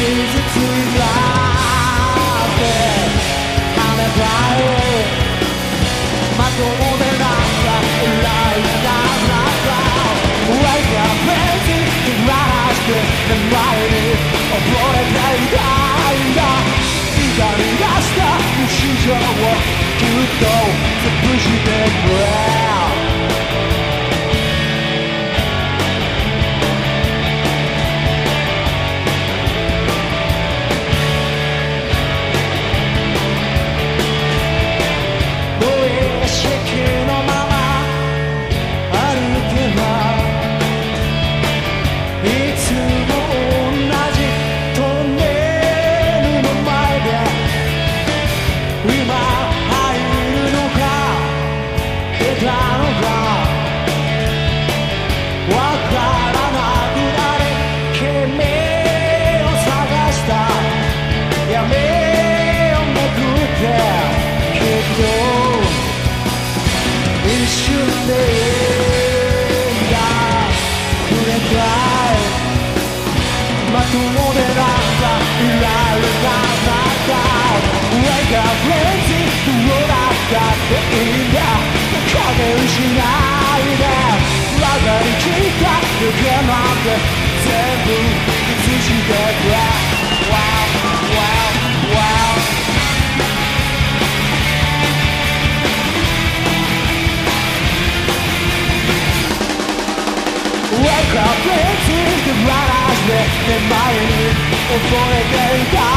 「きっと潰してくれ」should they? Apprentice de raras de, de Madrid, euforia de